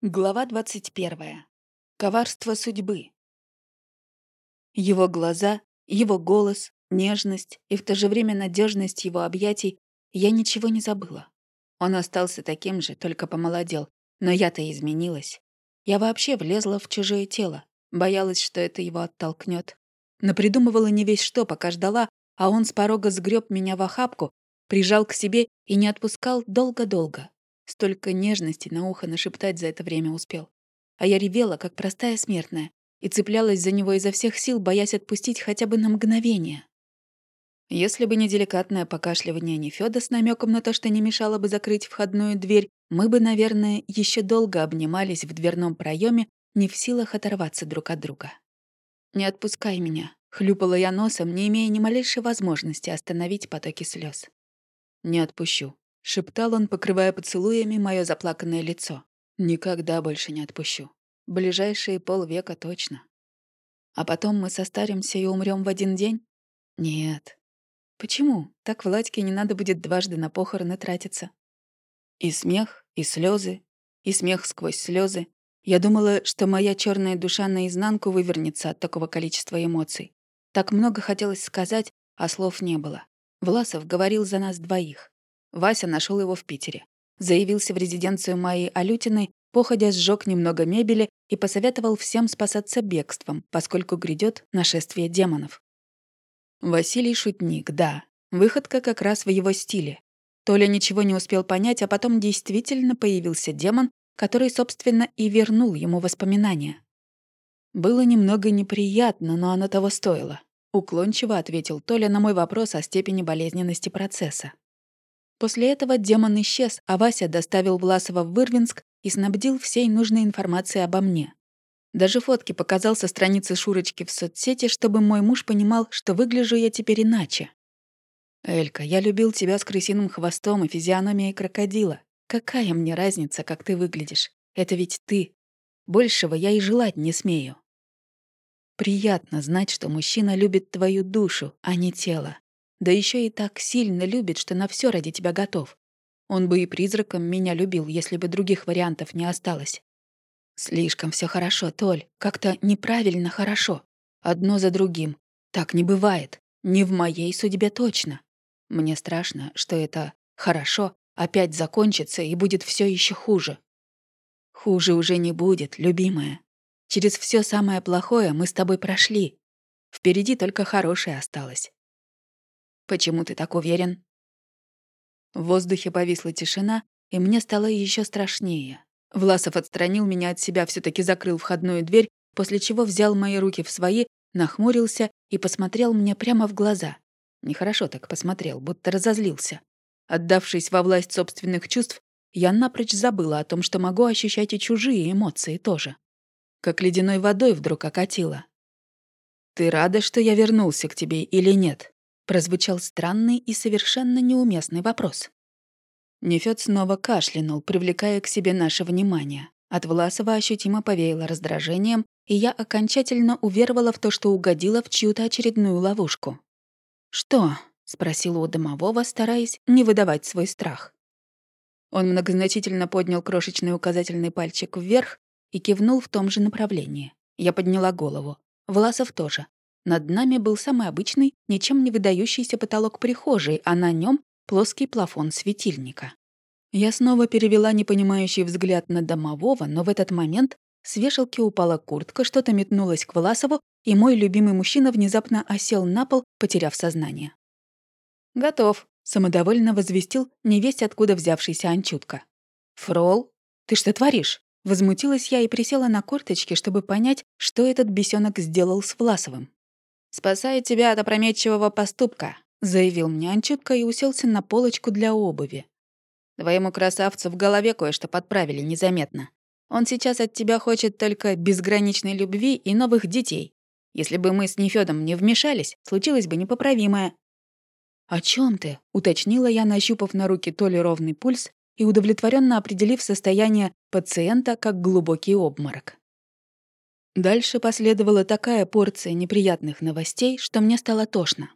Глава 21. Коварство судьбы. Его глаза, его голос, нежность и в то же время надежность его объятий я ничего не забыла. Он остался таким же, только помолодел, но я-то изменилась. Я вообще влезла в чужое тело, боялась, что это его оттолкнет. Напридумывала не весь что, пока ждала, а он с порога сгреб меня в охапку, прижал к себе и не отпускал долго-долго. Столько нежности на ухо нашептать за это время успел. А я ревела, как простая смертная, и цеплялась за него изо всех сил, боясь отпустить хотя бы на мгновение. Если бы не деликатное покашливание Нефёда с намеком на то, что не мешало бы закрыть входную дверь, мы бы, наверное, еще долго обнимались в дверном проеме, не в силах оторваться друг от друга. «Не отпускай меня», — хлюпала я носом, не имея ни малейшей возможности остановить потоки слез. «Не отпущу», — шептал он, покрывая поцелуями мое заплаканное лицо. «Никогда больше не отпущу. Ближайшие полвека точно. А потом мы состаримся и умрем в один день? Нет. Почему? Так Владьке не надо будет дважды на похороны тратиться. И смех, и слезы, и смех сквозь слезы. Я думала, что моя черная душа наизнанку вывернется от такого количества эмоций. Так много хотелось сказать, а слов не было. Власов говорил за нас двоих. Вася нашел его в Питере. Заявился в резиденцию Майи Алютиной, походя сжег немного мебели и посоветовал всем спасаться бегством, поскольку грядет нашествие демонов. Василий шутник, да. Выходка как раз в его стиле. Толя ничего не успел понять, а потом действительно появился демон, который, собственно, и вернул ему воспоминания. Было немного неприятно, но оно того стоило. Уклончиво ответил Толя на мой вопрос о степени болезненности процесса. После этого демон исчез, а Вася доставил Власова в Вырвинск и снабдил всей нужной информацией обо мне. Даже фотки показал со страницы Шурочки в соцсети, чтобы мой муж понимал, что выгляжу я теперь иначе. «Элька, я любил тебя с крысиным хвостом и физиономией крокодила. Какая мне разница, как ты выглядишь? Это ведь ты. Большего я и желать не смею». Приятно знать, что мужчина любит твою душу, а не тело. Да еще и так сильно любит, что на все ради тебя готов. Он бы и призраком меня любил, если бы других вариантов не осталось. Слишком все хорошо, Толь. Как-то неправильно хорошо. Одно за другим. Так не бывает. Не в моей судьбе точно. Мне страшно, что это «хорошо» опять закончится и будет все еще хуже. Хуже уже не будет, любимая. Через все самое плохое мы с тобой прошли. Впереди только хорошее осталось. Почему ты так уверен?» В воздухе повисла тишина, и мне стало еще страшнее. Власов отстранил меня от себя, все таки закрыл входную дверь, после чего взял мои руки в свои, нахмурился и посмотрел мне прямо в глаза. Нехорошо так посмотрел, будто разозлился. Отдавшись во власть собственных чувств, я напрочь забыла о том, что могу ощущать и чужие эмоции тоже. Как ледяной водой вдруг окатило. «Ты рада, что я вернулся к тебе или нет?» Прозвучал странный и совершенно неуместный вопрос. Нефёд снова кашлянул, привлекая к себе наше внимание. От Власова ощутимо повеяло раздражением, и я окончательно уверовала в то, что угодила в чью-то очередную ловушку. «Что?» — спросила у домового, стараясь не выдавать свой страх. Он многозначительно поднял крошечный указательный пальчик вверх и кивнул в том же направлении. Я подняла голову. Власов тоже. Над нами был самый обычный, ничем не выдающийся потолок прихожей, а на нем плоский плафон светильника. Я снова перевела непонимающий взгляд на домового, но в этот момент с вешалки упала куртка, что-то метнулось к Власову, и мой любимый мужчина внезапно осел на пол, потеряв сознание. «Готов», — самодовольно возвестил невесть откуда взявшийся Анчутка. «Фрол, ты что творишь?» Возмутилась я и присела на корточки, чтобы понять, что этот бесенок сделал с Власовым. «Спасаю тебя от опрометчивого поступка», — заявил мне Анчутка и уселся на полочку для обуви. «Твоему красавцу в голове кое-что подправили незаметно. Он сейчас от тебя хочет только безграничной любви и новых детей. Если бы мы с Нефёдом не вмешались, случилось бы непоправимое». «О чем ты?» — уточнила я, нащупав на руки то ли ровный пульс и удовлетворенно определив состояние пациента как глубокий обморок. Дальше последовала такая порция неприятных новостей, что мне стало тошно.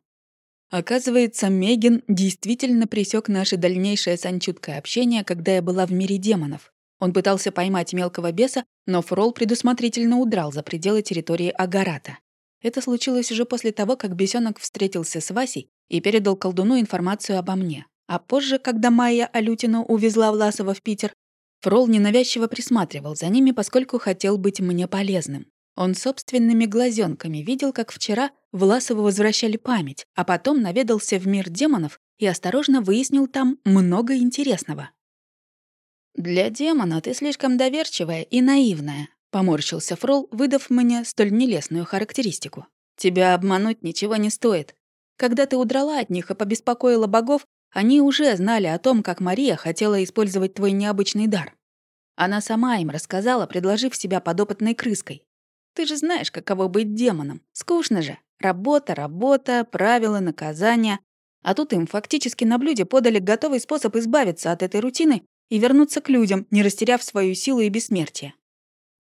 Оказывается, Мегин действительно пресек наше дальнейшее санчуткое общение, когда я была в мире демонов. Он пытался поймать мелкого беса, но Фрол предусмотрительно удрал за пределы территории Агарата. Это случилось уже после того, как бесенок встретился с Васей и передал колдуну информацию обо мне. А позже, когда Майя Алютину увезла Власова в Питер, Фрол ненавязчиво присматривал за ними, поскольку хотел быть мне полезным. Он собственными глазенками видел, как вчера Власову возвращали память, а потом наведался в мир демонов и осторожно выяснил там много интересного. «Для демона ты слишком доверчивая и наивная», — поморщился Фрол, выдав мне столь нелестную характеристику. «Тебя обмануть ничего не стоит. Когда ты удрала от них и побеспокоила богов, они уже знали о том, как Мария хотела использовать твой необычный дар. Она сама им рассказала, предложив себя подопытной крыской. Ты же знаешь, каково быть демоном. Скучно же. Работа, работа, правила, наказания. А тут им фактически на блюде подали готовый способ избавиться от этой рутины и вернуться к людям, не растеряв свою силу и бессмертие.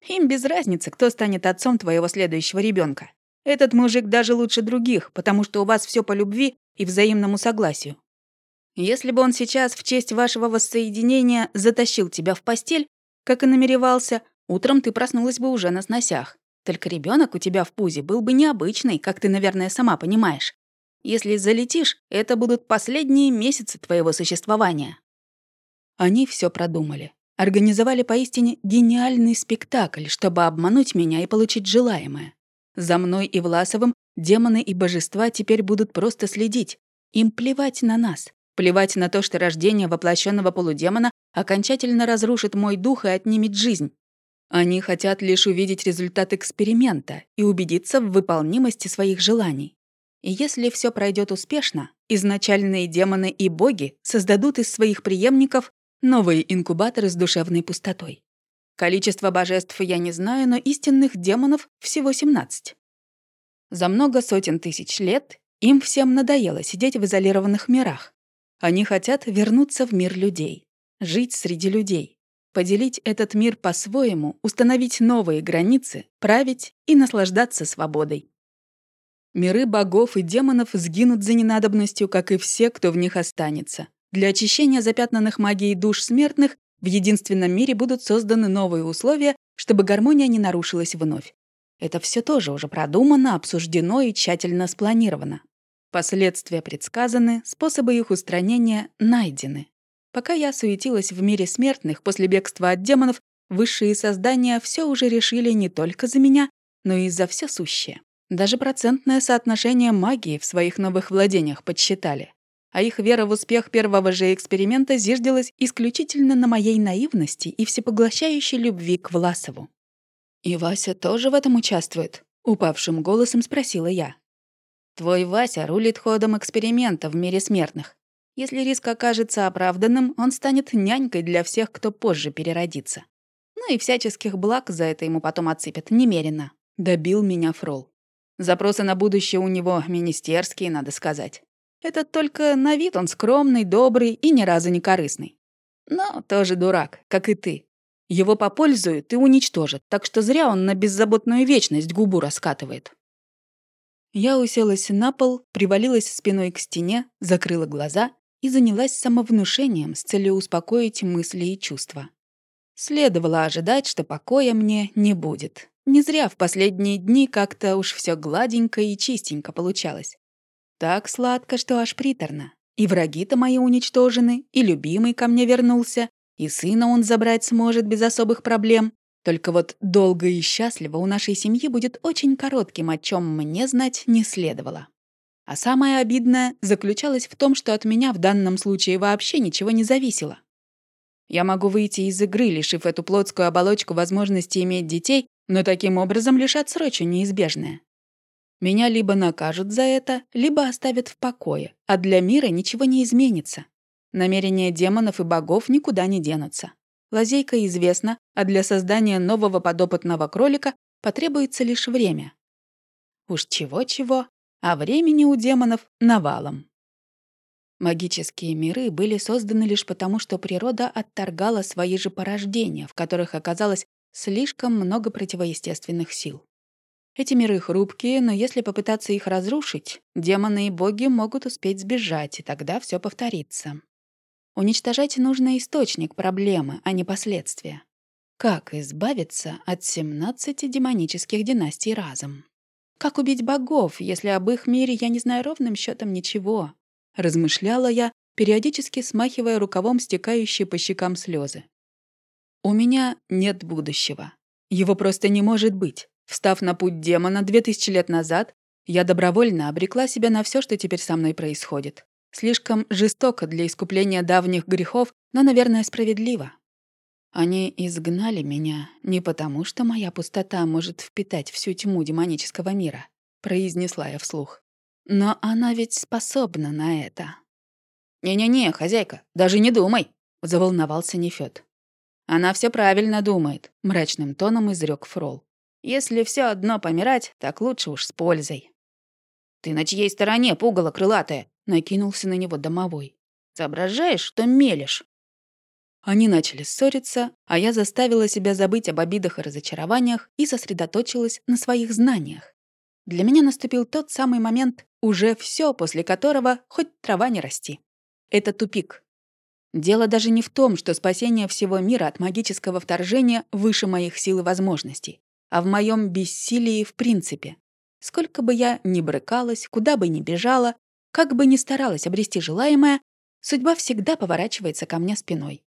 Им без разницы, кто станет отцом твоего следующего ребенка. Этот мужик даже лучше других, потому что у вас все по любви и взаимному согласию. Если бы он сейчас в честь вашего воссоединения затащил тебя в постель, как и намеревался, утром ты проснулась бы уже на сносях. Только ребенок у тебя в пузе был бы необычный, как ты, наверное, сама понимаешь. Если залетишь, это будут последние месяцы твоего существования. Они все продумали. Организовали поистине гениальный спектакль, чтобы обмануть меня и получить желаемое. За мной и Власовым демоны и божества теперь будут просто следить. Им плевать на нас. Плевать на то, что рождение воплощенного полудемона окончательно разрушит мой дух и отнимет жизнь. Они хотят лишь увидеть результат эксперимента и убедиться в выполнимости своих желаний. И если все пройдет успешно, изначальные демоны и боги создадут из своих преемников новые инкубаторы с душевной пустотой. Количество божеств я не знаю, но истинных демонов всего 17. За много сотен тысяч лет им всем надоело сидеть в изолированных мирах. Они хотят вернуться в мир людей, жить среди людей, поделить этот мир по-своему, установить новые границы, править и наслаждаться свободой. Миры богов и демонов сгинут за ненадобностью, как и все, кто в них останется. Для очищения запятнанных магией душ смертных в единственном мире будут созданы новые условия, чтобы гармония не нарушилась вновь. Это все тоже уже продумано, обсуждено и тщательно спланировано. Последствия предсказаны, способы их устранения найдены. Пока я суетилась в мире смертных после бегства от демонов, высшие создания все уже решили не только за меня, но и за все сущее. Даже процентное соотношение магии в своих новых владениях подсчитали. А их вера в успех первого же эксперимента зиждилась исключительно на моей наивности и всепоглощающей любви к Власову. «И Вася тоже в этом участвует?» — упавшим голосом спросила я. Твой Вася рулит ходом эксперимента в мире смертных. Если риск окажется оправданным, он станет нянькой для всех, кто позже переродится. Ну и всяческих благ за это ему потом отсыпят немерено. Добил меня Фрол. Запросы на будущее у него министерские, надо сказать. Это только на вид он скромный, добрый и ни разу не корыстный. Но тоже дурак, как и ты. Его попользуют и уничтожат, так что зря он на беззаботную вечность губу раскатывает. Я уселась на пол, привалилась спиной к стене, закрыла глаза и занялась самовнушением с целью успокоить мысли и чувства. Следовало ожидать, что покоя мне не будет. Не зря в последние дни как-то уж все гладенько и чистенько получалось. Так сладко, что аж приторно. И враги-то мои уничтожены, и любимый ко мне вернулся, и сына он забрать сможет без особых проблем. Только вот долго и счастливо у нашей семьи будет очень коротким, о чем мне знать не следовало. А самое обидное заключалось в том, что от меня в данном случае вообще ничего не зависело. Я могу выйти из игры, лишив эту плотскую оболочку возможности иметь детей, но таким образом лишь отсрочу неизбежное. Меня либо накажут за это, либо оставят в покое, а для мира ничего не изменится. Намерения демонов и богов никуда не денутся. Лазейка известна, а для создания нового подопытного кролика потребуется лишь время. Уж чего-чего, а времени у демонов навалом. Магические миры были созданы лишь потому, что природа отторгала свои же порождения, в которых оказалось слишком много противоестественных сил. Эти миры хрупкие, но если попытаться их разрушить, демоны и боги могут успеть сбежать, и тогда все повторится. Уничтожать нужно источник проблемы, а не последствия. Как избавиться от 17 демонических династий разом? Как убить богов, если об их мире я не знаю ровным счетом ничего? Размышляла я, периодически смахивая рукавом стекающие по щекам слезы. У меня нет будущего. Его просто не может быть. Встав на путь демона две тысячи лет назад, я добровольно обрекла себя на все, что теперь со мной происходит. Слишком жестоко для искупления давних грехов, но, наверное, справедливо. Они изгнали меня не потому, что моя пустота может впитать всю тьму демонического мира, произнесла я вслух. Но она ведь способна на это. «Не-не-не, хозяйка, даже не думай», — заволновался Нефёд. «Она все правильно думает», — мрачным тоном изрек Фрол. «Если все одно помирать, так лучше уж с пользой». «Ты на чьей стороне, пугало крылатое?» — накинулся на него домовой. «Соображаешь, что мелешь?» Они начали ссориться, а я заставила себя забыть об обидах и разочарованиях и сосредоточилась на своих знаниях. Для меня наступил тот самый момент, уже все, после которого хоть трава не расти. Это тупик. Дело даже не в том, что спасение всего мира от магического вторжения выше моих сил и возможностей, а в моем бессилии в принципе. Сколько бы я ни брыкалась, куда бы ни бежала, как бы ни старалась обрести желаемое, судьба всегда поворачивается ко мне спиной.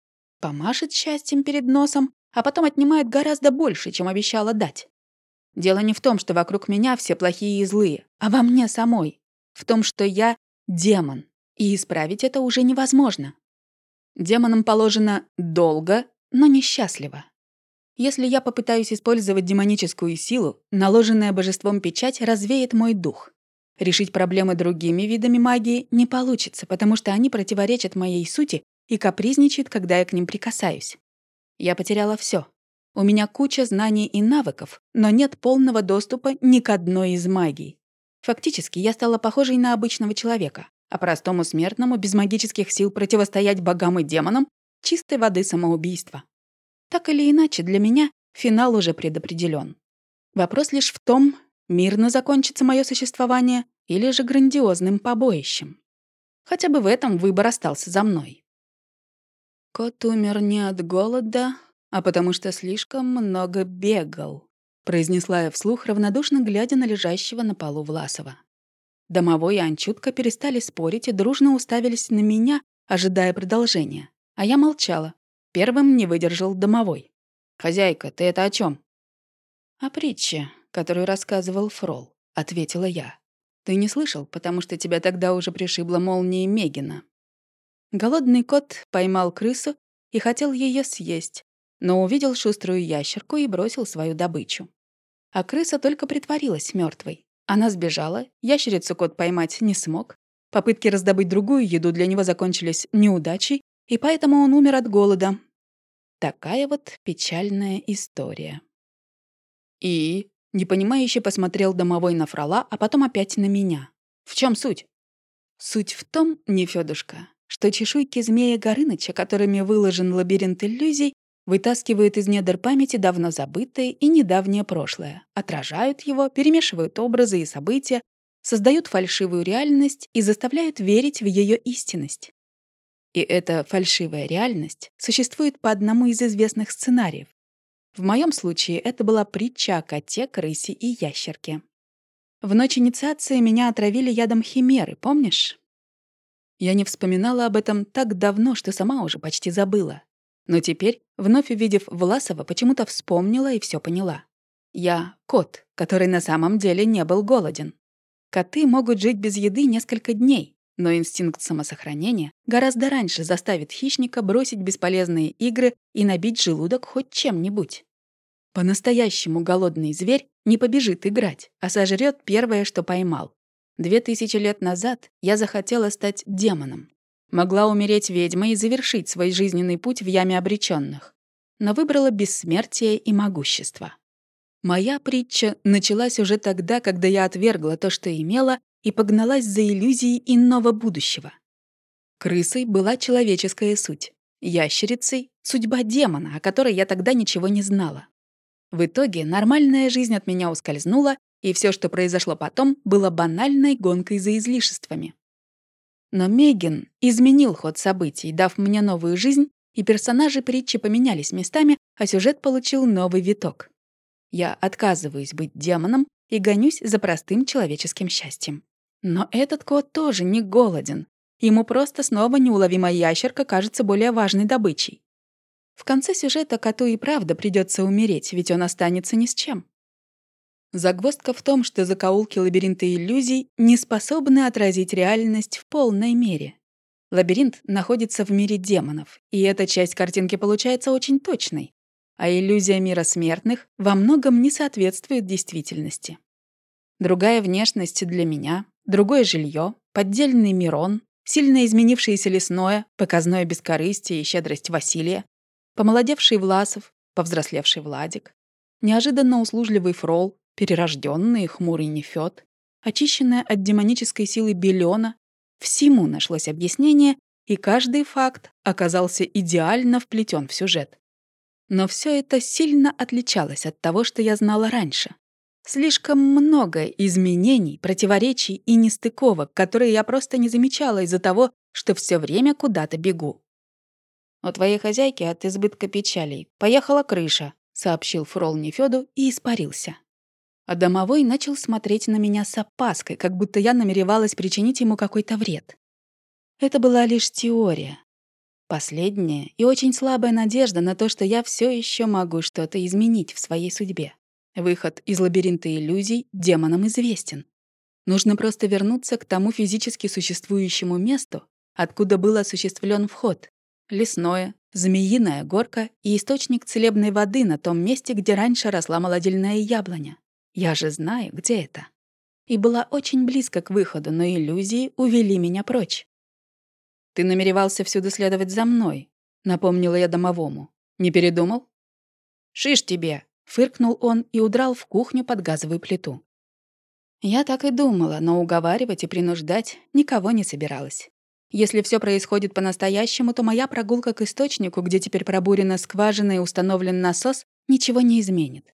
Помашет счастьем перед носом, а потом отнимает гораздо больше, чем обещала дать. Дело не в том, что вокруг меня все плохие и злые, а во мне самой. В том, что я демон, и исправить это уже невозможно. Демонам положено долго, но несчастливо. Если я попытаюсь использовать демоническую силу, наложенная божеством печать развеет мой дух. Решить проблемы другими видами магии не получится, потому что они противоречат моей сути и капризничают, когда я к ним прикасаюсь. Я потеряла все. У меня куча знаний и навыков, но нет полного доступа ни к одной из магий. Фактически, я стала похожей на обычного человека, а простому смертному без магических сил противостоять богам и демонам — чистой воды самоубийства. Так или иначе, для меня финал уже предопределен. Вопрос лишь в том, мирно закончится мое существование или же грандиозным побоищем. Хотя бы в этом выбор остался за мной. Кот умер не от голода, а потому что слишком много бегал, произнесла я вслух, равнодушно глядя на лежащего на полу Власова. Домовой и Анчутка перестали спорить и дружно уставились на меня, ожидая продолжения. А я молчала, Первым не выдержал домовой. «Хозяйка, ты это о чем? «О притче, которую рассказывал Фрол», — ответила я. «Ты не слышал, потому что тебя тогда уже пришибла молнией Мегина». Голодный кот поймал крысу и хотел ее съесть, но увидел шуструю ящерку и бросил свою добычу. А крыса только притворилась мертвой. Она сбежала, ящерицу кот поймать не смог, попытки раздобыть другую еду для него закончились неудачей, и поэтому он умер от голода. Такая вот печальная история. И непонимающе посмотрел домовой на фрала, а потом опять на меня. В чем суть? Суть в том, Нефёдушка, что чешуйки змея Горыныча, которыми выложен лабиринт иллюзий, вытаскивают из недр памяти давно забытое и недавнее прошлое, отражают его, перемешивают образы и события, создают фальшивую реальность и заставляют верить в ее истинность. И эта фальшивая реальность существует по одному из известных сценариев. В моем случае это была притча о коте, крысе и ящерке. В ночь инициации меня отравили ядом химеры, помнишь? Я не вспоминала об этом так давно, что сама уже почти забыла. Но теперь, вновь увидев Власова, почему-то вспомнила и все поняла. Я — кот, который на самом деле не был голоден. Коты могут жить без еды несколько дней, но инстинкт самосохранения гораздо раньше заставит хищника бросить бесполезные игры и набить желудок хоть чем-нибудь. По-настоящему голодный зверь не побежит играть, а сожрет первое, что поймал. Две тысячи лет назад я захотела стать демоном. Могла умереть ведьмой и завершить свой жизненный путь в яме обреченных. Но выбрала бессмертие и могущество. Моя притча началась уже тогда, когда я отвергла то, что имела, и погналась за иллюзией иного будущего. Крысой была человеческая суть, ящерицей — судьба демона, о которой я тогда ничего не знала. В итоге нормальная жизнь от меня ускользнула, и все, что произошло потом, было банальной гонкой за излишествами. Но Мегин изменил ход событий, дав мне новую жизнь и персонажи притчи поменялись местами, а сюжет получил новый виток. Я отказываюсь быть демоном и гонюсь за простым человеческим счастьем. Но этот кот тоже не голоден. Ему просто снова неуловимая ящерка кажется более важной добычей. В конце сюжета коту и правда придется умереть, ведь он останется ни с чем. Загвоздка в том, что закоулки лабиринта иллюзий не способны отразить реальность в полной мере. Лабиринт находится в мире демонов, и эта часть картинки получается очень точной, а иллюзия мира смертных во многом не соответствует действительности. Другая внешность для меня, другое жилье, поддельный Мирон, сильно изменившееся лесное, показное бескорыстие и щедрость Василия, помолодевший Власов, повзрослевший Владик, неожиданно услужливый Фрол, перерожденный хмурый Нефёд, очищенная от демонической силы Белена, всему нашлось объяснение, и каждый факт оказался идеально вплетен в сюжет. Но все это сильно отличалось от того, что я знала раньше. Слишком много изменений, противоречий и нестыковок, которые я просто не замечала из-за того, что все время куда-то бегу. «У твоей хозяйки от избытка печалей поехала крыша», — сообщил Фрол Нефёду и испарился. А домовой начал смотреть на меня с опаской, как будто я намеревалась причинить ему какой-то вред. Это была лишь теория. Последняя и очень слабая надежда на то, что я все еще могу что-то изменить в своей судьбе. Выход из лабиринта иллюзий демонам известен. Нужно просто вернуться к тому физически существующему месту, откуда был осуществлен вход. Лесное, змеиная горка и источник целебной воды на том месте, где раньше росла молодильная яблоня. Я же знаю, где это. И была очень близко к выходу, но иллюзии увели меня прочь. «Ты намеревался всюду следовать за мной», — напомнила я домовому. «Не передумал?» «Шиш тебе!» — фыркнул он и удрал в кухню под газовую плиту. Я так и думала, но уговаривать и принуждать никого не собиралась. Если все происходит по-настоящему, то моя прогулка к источнику, где теперь пробурена скважина и установлен насос, ничего не изменит.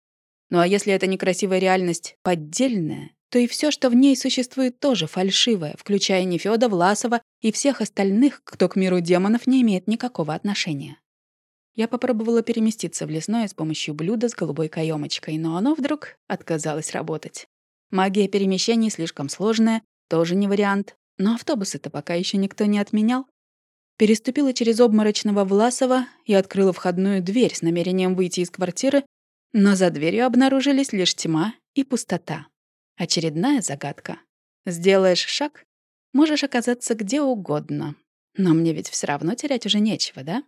Ну а если эта некрасивая реальность поддельная, то и все, что в ней существует, тоже фальшивое, включая Нефёда, Власова и всех остальных, кто к миру демонов не имеет никакого отношения. Я попробовала переместиться в лесное с помощью блюда с голубой каемочкой, но оно вдруг отказалось работать. Магия перемещений слишком сложная, тоже не вариант, но автобусы-то пока еще никто не отменял. Переступила через обморочного Власова и открыла входную дверь с намерением выйти из квартиры, но за дверью обнаружились лишь тьма и пустота. Очередная загадка. Сделаешь шаг, можешь оказаться где угодно. Но мне ведь все равно терять уже нечего, да?